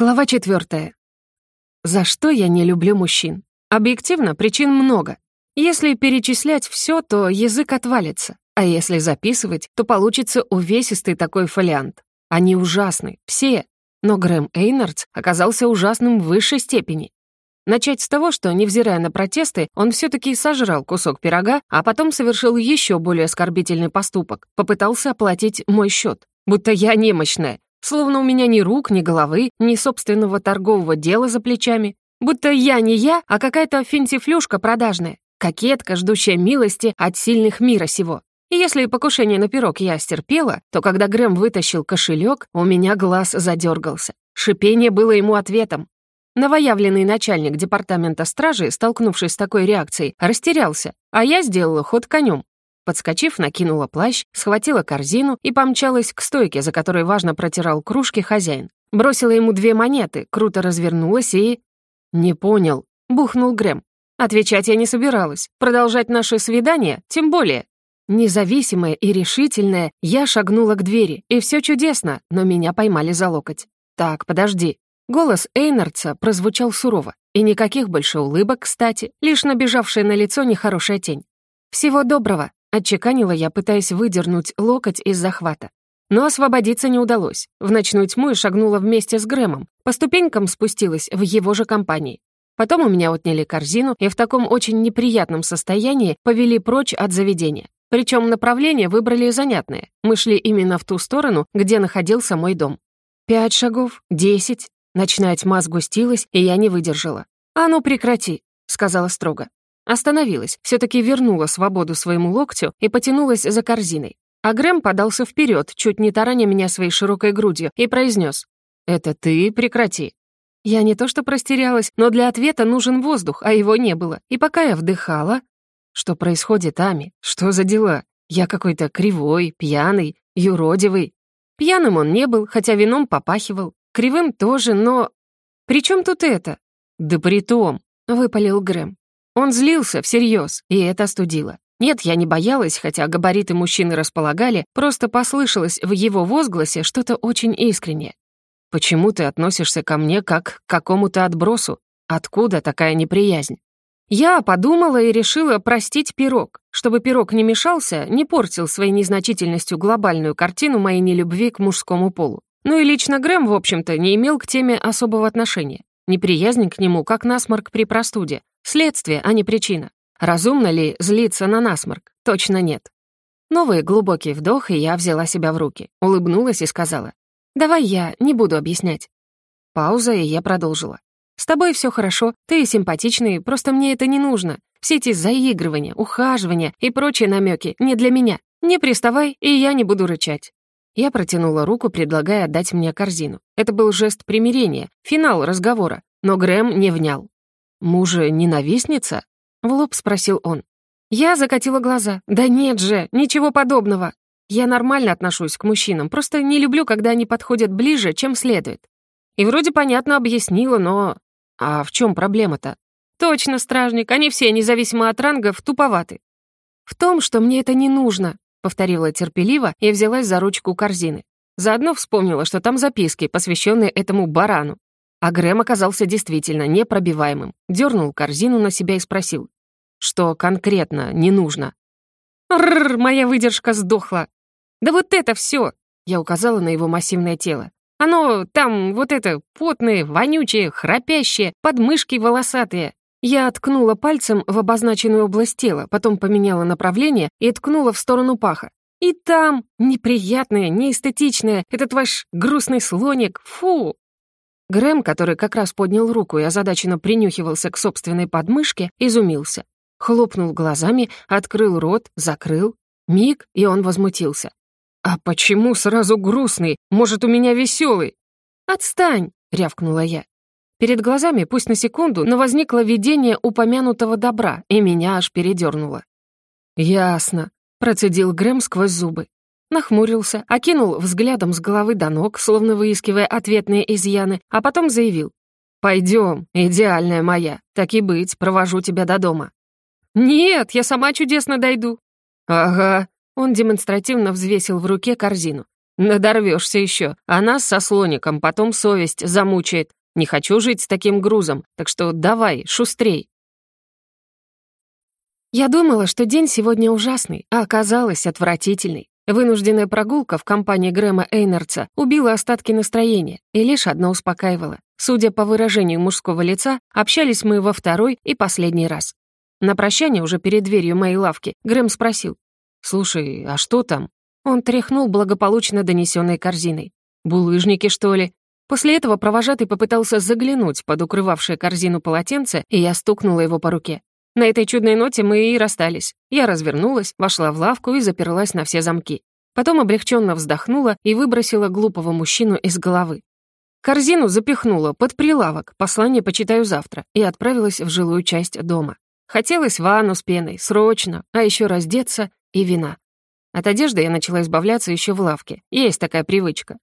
Глава четвертая. За что я не люблю мужчин? Объективно, причин много. Если перечислять все, то язык отвалится, а если записывать, то получится увесистый такой фолиант. Они ужасны, все, но Грэм Эйнардс оказался ужасным в высшей степени. Начать с того, что, невзирая на протесты, он все таки сожрал кусок пирога, а потом совершил еще более оскорбительный поступок — попытался оплатить мой счет, будто я немощная, Словно у меня ни рук, ни головы, ни собственного торгового дела за плечами. Будто я не я, а какая-то финтифлюшка продажная. Кокетка, ждущая милости от сильных мира сего. И если покушение на пирог я стерпела, то когда Грэм вытащил кошелек, у меня глаз задергался. Шипение было ему ответом. Новоявленный начальник департамента стражи, столкнувшись с такой реакцией, растерялся, а я сделала ход конем. Подскочив, накинула плащ, схватила корзину и помчалась к стойке, за которой важно протирал кружки хозяин. Бросила ему две монеты, круто развернулась и... «Не понял», — бухнул Грэм. Отвечать я не собиралась. Продолжать наше свидание тем более. Независимая и решительная, я шагнула к двери, и все чудесно, но меня поймали за локоть. «Так, подожди». Голос Эйнардса прозвучал сурово, и никаких больше улыбок, кстати, лишь набежавшая на лицо нехорошая тень. «Всего доброго», Отчеканила я, пытаясь выдернуть локоть из захвата. Но освободиться не удалось. В ночную тьму и шагнула вместе с Грэмом. По ступенькам спустилась в его же компании. Потом у меня отняли корзину и в таком очень неприятном состоянии повели прочь от заведения. Причем направление выбрали занятное. Мы шли именно в ту сторону, где находился мой дом. Пять шагов, десять. Ночная тьма сгустилась, и я не выдержала. «А ну прекрати», — сказала строго. Остановилась, все таки вернула свободу своему локтю и потянулась за корзиной. А Грэм подался вперед, чуть не тараня меня своей широкой грудью, и произнес: «Это ты прекрати». Я не то что простерялась, но для ответа нужен воздух, а его не было. И пока я вдыхала... Что происходит, Ами? Что за дела? Я какой-то кривой, пьяный, юродивый. Пьяным он не был, хотя вином попахивал. Кривым тоже, но... «При чем тут это?» «Да при том», — выпалил Грэм. Он злился всерьез, и это студило. Нет, я не боялась, хотя габариты мужчины располагали, просто послышалось в его возгласе что-то очень искреннее. «Почему ты относишься ко мне как к какому-то отбросу? Откуда такая неприязнь?» Я подумала и решила простить пирог, чтобы пирог не мешался, не портил своей незначительностью глобальную картину моей нелюбви к мужскому полу. Ну и лично Грэм, в общем-то, не имел к теме особого отношения. Неприязнь к нему, как насморк при простуде, Следствие, а не причина. Разумно ли злиться на насморк? Точно нет. Новый глубокий вдох, и я взяла себя в руки, улыбнулась и сказала. «Давай я не буду объяснять». Пауза, и я продолжила. «С тобой все хорошо, ты симпатичный, просто мне это не нужно. Все эти заигрывания, ухаживания и прочие намеки не для меня. Не приставай, и я не буду рычать». Я протянула руку, предлагая отдать мне корзину. Это был жест примирения, финал разговора, но Грэм не внял мужа ненавистница?» — в лоб спросил он. Я закатила глаза. «Да нет же, ничего подобного. Я нормально отношусь к мужчинам, просто не люблю, когда они подходят ближе, чем следует». И вроде понятно объяснила, но... А в чем проблема-то? Точно, стражник, они все, независимо от рангов, туповаты. В том, что мне это не нужно, повторила терпеливо и взялась за ручку корзины. Заодно вспомнила, что там записки, посвященные этому барану. А Грэм оказался действительно непробиваемым, дернул корзину на себя и спросил, что конкретно не нужно. «Рррр, моя выдержка сдохла! Да вот это все! Я указала на его массивное тело. «Оно там вот это, потное, вонючее, храпящее, подмышки волосатые!» Я ткнула пальцем в обозначенную область тела, потом поменяла направление и ткнула в сторону паха. «И там неприятное, неэстетичное, этот ваш грустный слоник, фу!» Грэм, который как раз поднял руку и озадаченно принюхивался к собственной подмышке, изумился. Хлопнул глазами, открыл рот, закрыл. Миг, и он возмутился. «А почему сразу грустный? Может, у меня веселый?» «Отстань!» — рявкнула я. Перед глазами, пусть на секунду, но возникло видение упомянутого добра, и меня аж передернуло. «Ясно», — процедил Грэм сквозь зубы нахмурился, окинул взглядом с головы до ног, словно выискивая ответные изъяны, а потом заявил. «Пойдем, идеальная моя, так и быть, провожу тебя до дома». «Нет, я сама чудесно дойду». «Ага», — он демонстративно взвесил в руке корзину. «Надорвешься еще, а нас со слоником потом совесть замучает. Не хочу жить с таким грузом, так что давай, шустрей». Я думала, что день сегодня ужасный, а оказалось отвратительный. Вынужденная прогулка в компании Грэма Эйнардса убила остатки настроения, и лишь одно успокаивало. Судя по выражению мужского лица, общались мы во второй и последний раз. На прощание уже перед дверью моей лавки Грэм спросил. «Слушай, а что там?» Он тряхнул благополучно донесенной корзиной. «Булыжники, что ли?» После этого провожатый попытался заглянуть под укрывавшее корзину полотенце, и я стукнула его по руке. На этой чудной ноте мы и расстались. Я развернулась, вошла в лавку и заперлась на все замки. Потом облегченно вздохнула и выбросила глупого мужчину из головы. Корзину запихнула под прилавок, послание почитаю завтра, и отправилась в жилую часть дома. Хотелось ванну с пеной, срочно, а еще раздеться и вина. От одежды я начала избавляться еще в лавке. Есть такая привычка.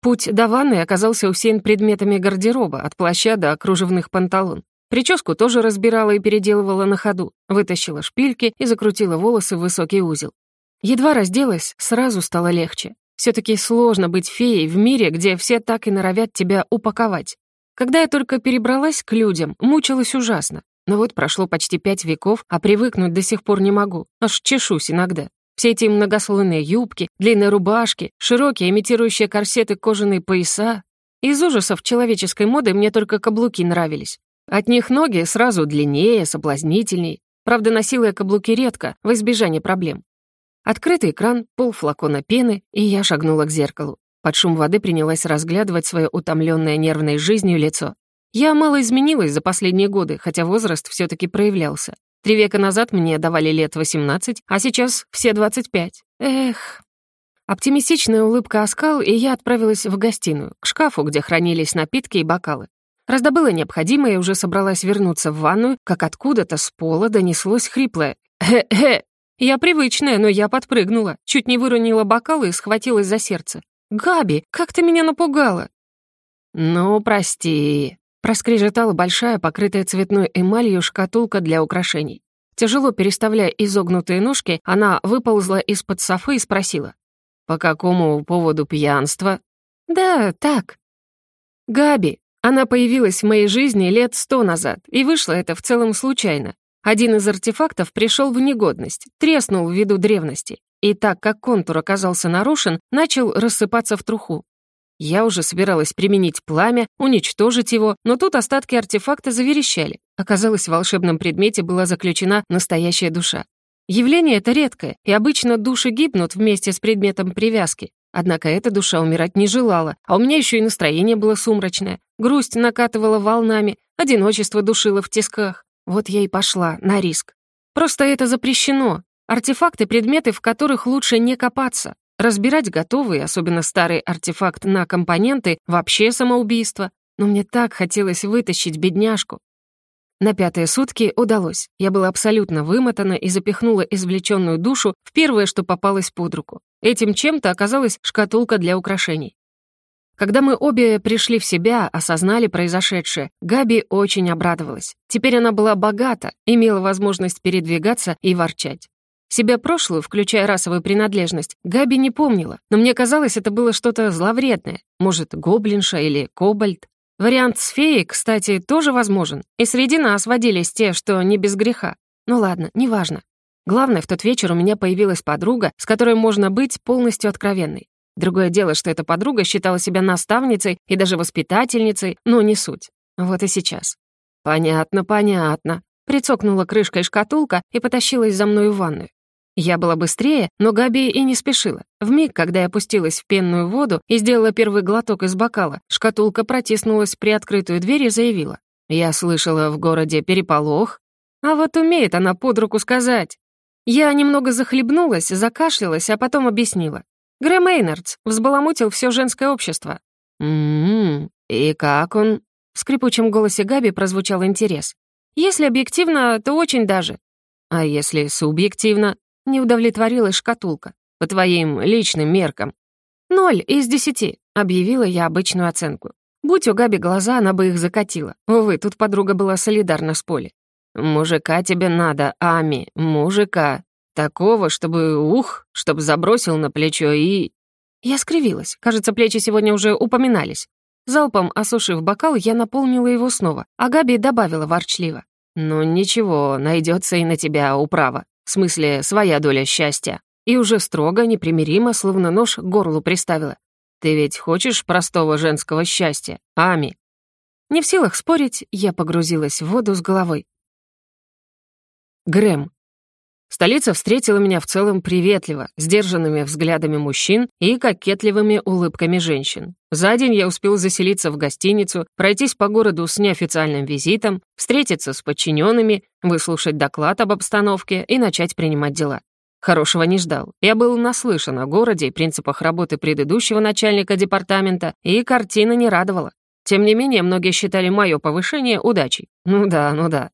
Путь до ванны оказался усеян предметами гардероба, от плаща до кружевных панталон. Прическу тоже разбирала и переделывала на ходу, вытащила шпильки и закрутила волосы в высокий узел. Едва разделась, сразу стало легче. все таки сложно быть феей в мире, где все так и норовят тебя упаковать. Когда я только перебралась к людям, мучилась ужасно. Но вот прошло почти пять веков, а привыкнуть до сих пор не могу. Аж чешусь иногда. Все эти многослойные юбки, длинные рубашки, широкие имитирующие корсеты кожаные пояса. Из ужасов человеческой моды мне только каблуки нравились. От них ноги сразу длиннее, соблазнительней. Правда, носила я каблуки редко, в избежание проблем. Открытый кран, полфлакона пены, и я шагнула к зеркалу. Под шум воды принялась разглядывать свое утомленное нервной жизнью лицо. Я мало изменилась за последние годы, хотя возраст все таки проявлялся. Три века назад мне давали лет 18, а сейчас все 25. Эх. Оптимистичная улыбка оскал, и я отправилась в гостиную, к шкафу, где хранились напитки и бокалы. Раздобыла необходимое и уже собралась вернуться в ванную, как откуда-то с пола донеслось хриплое «Хе-хе». Я привычная, но я подпрыгнула, чуть не выронила бокалы и схватилась за сердце. «Габи, как ты меня напугала!» «Ну, прости», — проскрежетала большая, покрытая цветной эмалью шкатулка для украшений. Тяжело переставляя изогнутые ножки, она выползла из-под софы и спросила. «По какому поводу пьянства?» «Да, так». «Габи, она появилась в моей жизни лет сто назад, и вышло это в целом случайно. Один из артефактов пришел в негодность, треснул ввиду древности, и так как контур оказался нарушен, начал рассыпаться в труху. Я уже собиралась применить пламя, уничтожить его, но тут остатки артефакта заверещали. Оказалось, в волшебном предмете была заключена настоящая душа. Явление это редкое, и обычно души гибнут вместе с предметом привязки. Однако эта душа умирать не желала, а у меня еще и настроение было сумрачное. Грусть накатывала волнами, одиночество душило в тисках. Вот я и пошла на риск. Просто это запрещено. Артефакты, предметы, в которых лучше не копаться. Разбирать готовый, особенно старый артефакт на компоненты, вообще самоубийство. Но мне так хотелось вытащить бедняжку. На пятые сутки удалось. Я была абсолютно вымотана и запихнула извлеченную душу в первое, что попалось под руку. Этим чем-то оказалась шкатулка для украшений. Когда мы обе пришли в себя, осознали произошедшее, Габи очень обрадовалась. Теперь она была богата, имела возможность передвигаться и ворчать. Себя прошлую, включая расовую принадлежность, Габи не помнила, но мне казалось, это было что-то зловредное. Может, гоблинша или кобальт. Вариант с феей, кстати, тоже возможен. И среди нас водились те, что не без греха. Ну ладно, неважно. Главное, в тот вечер у меня появилась подруга, с которой можно быть полностью откровенной. Другое дело, что эта подруга считала себя наставницей и даже воспитательницей, но не суть. Вот и сейчас. «Понятно, понятно», — прицокнула крышкой шкатулка и потащилась за мной в ванную. Я была быстрее, но Габи и не спешила. В миг, когда я опустилась в пенную воду и сделала первый глоток из бокала, шкатулка протиснулась при открытую дверь и заявила. «Я слышала в городе переполох». А вот умеет она под руку сказать. Я немного захлебнулась, закашлялась, а потом объяснила. Грэм Эйнардс взбаламутил все женское общество. «М-м-м, и как он?» В скрипучем голосе Габи прозвучал интерес. «Если объективно, то очень даже». «А если субъективно?» Не удовлетворилась шкатулка. «По твоим личным меркам». «Ноль из десяти», — объявила я обычную оценку. Будь у Габи глаза, она бы их закатила. Увы, тут подруга была солидарна с Поли. Мужика тебе надо, Ами, мужика. Такого, чтобы, ух, чтобы забросил на плечо и...» Я скривилась. Кажется, плечи сегодня уже упоминались. Залпом осушив бокал, я наполнила его снова, а Габи добавила ворчливо. «Ну ничего, найдется и на тебя управа. В смысле, своя доля счастья». И уже строго, непримиримо, словно нож к горлу приставила. «Ты ведь хочешь простого женского счастья, Ами?» Не в силах спорить, я погрузилась в воду с головой. Грэм. Столица встретила меня в целом приветливо, сдержанными взглядами мужчин и кокетливыми улыбками женщин. За день я успел заселиться в гостиницу, пройтись по городу с неофициальным визитом, встретиться с подчиненными, выслушать доклад об обстановке и начать принимать дела. Хорошего не ждал. Я был наслышан о городе и принципах работы предыдущего начальника департамента, и картина не радовала. Тем не менее, многие считали мое повышение удачей. Ну да, ну да.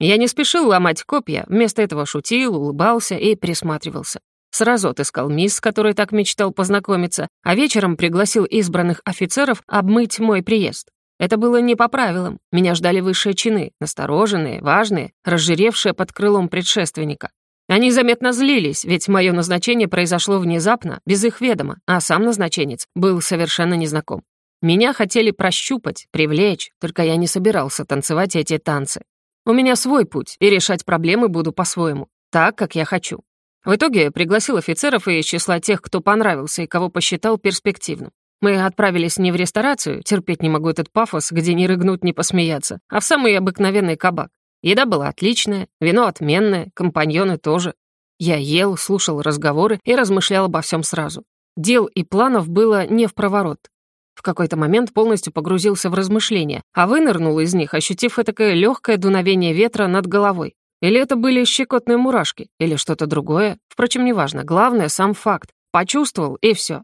Я не спешил ломать копья, вместо этого шутил, улыбался и присматривался. Сразу отыскал мисс, с которой так мечтал познакомиться, а вечером пригласил избранных офицеров обмыть мой приезд. Это было не по правилам. Меня ждали высшие чины, настороженные, важные, разжиревшие под крылом предшественника. Они заметно злились, ведь мое назначение произошло внезапно, без их ведома, а сам назначенец был совершенно незнаком. Меня хотели прощупать, привлечь, только я не собирался танцевать эти танцы. У меня свой путь, и решать проблемы буду по-своему, так, как я хочу. В итоге пригласил офицеров из числа тех, кто понравился и кого посчитал перспективным. Мы отправились не в ресторацию, терпеть не могу этот пафос, где не рыгнуть, не посмеяться, а в самый обыкновенный кабак. Еда была отличная, вино отменное, компаньоны тоже. Я ел, слушал разговоры и размышлял обо всем сразу. Дел и планов было не в проворот. В какой-то момент полностью погрузился в размышления, а вынырнул из них, ощутив этакое легкое дуновение ветра над головой. Или это были щекотные мурашки, или что-то другое. Впрочем, неважно, главное — сам факт. Почувствовал, и все.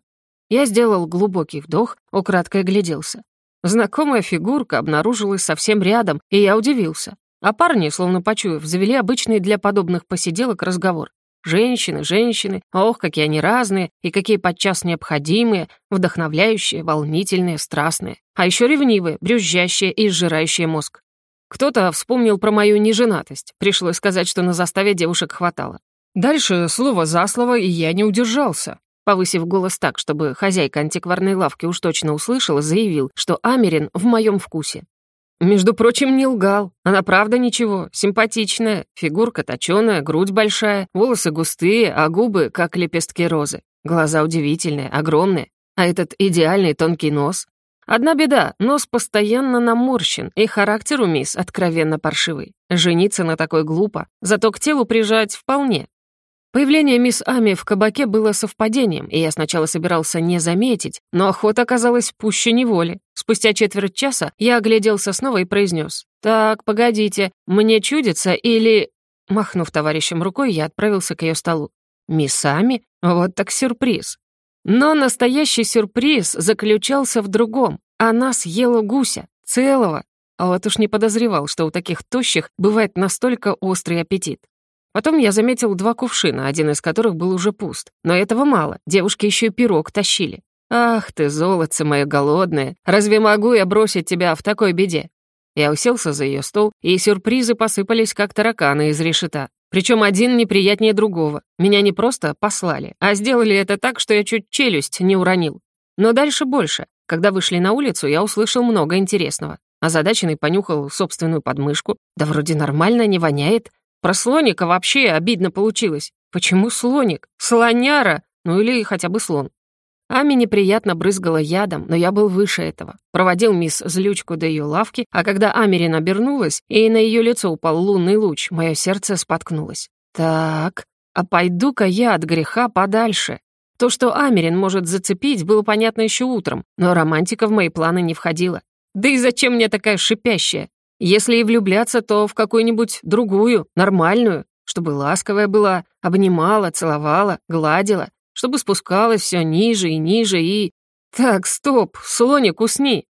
Я сделал глубокий вдох, украдкой гляделся. Знакомая фигурка обнаружилась совсем рядом, и я удивился. А парни, словно почуяв, завели обычный для подобных посиделок разговор. Женщины, женщины, ох, какие они разные и какие подчас необходимые, вдохновляющие, волнительные, страстные. А еще ревнивые, брюзжащие и сжирающие мозг. Кто-то вспомнил про мою неженатость. Пришлось сказать, что на заставе девушек хватало. Дальше слово за слово, и я не удержался. Повысив голос так, чтобы хозяйка антикварной лавки уж точно услышала, заявил, что Америн в моем вкусе. Между прочим, не лгал. Она правда ничего, симпатичная, фигурка точёная, грудь большая, волосы густые, а губы как лепестки розы. Глаза удивительные, огромные, а этот идеальный тонкий нос. Одна беда, нос постоянно наморщен, и характер у мисс откровенно паршивый. Жениться на такой глупо, зато к телу прижать вполне. Появление мисс Ами в кабаке было совпадением, и я сначала собирался не заметить, но охота оказалась пуще неволи. Спустя четверть часа я огляделся снова и произнес: «Так, погодите, мне чудится или...» Махнув товарищем рукой, я отправился к ее столу. «Мисс Ами? Вот так сюрприз!» Но настоящий сюрприз заключался в другом. Она съела гуся, целого. А вот уж не подозревал, что у таких тощих бывает настолько острый аппетит. Потом я заметил два кувшина, один из которых был уже пуст. Но этого мало, девушки еще и пирог тащили. «Ах ты, золотце мое голодное! Разве могу я бросить тебя в такой беде?» Я уселся за ее стол, и сюрпризы посыпались, как тараканы из решета. Причем один неприятнее другого. Меня не просто послали, а сделали это так, что я чуть челюсть не уронил. Но дальше больше. Когда вышли на улицу, я услышал много интересного. Озадаченный понюхал собственную подмышку. Да вроде нормально, не воняет. Про слоника вообще обидно получилось. Почему слоник? Слоняра? Ну или хотя бы слон. Ами неприятно брызгала ядом, но я был выше этого. Проводил мисс Злючку до ее лавки, а когда Америн обернулась, и на ее лицо упал лунный луч, мое сердце споткнулось. Так, а пойду-ка я от греха подальше. То, что Америн может зацепить, было понятно еще утром, но романтика в мои планы не входила. Да и зачем мне такая шипящая? Если и влюбляться, то в какую-нибудь другую, нормальную, чтобы ласковая была, обнимала, целовала, гладила, чтобы спускалась все ниже и ниже и... Так, стоп, слоник, усни.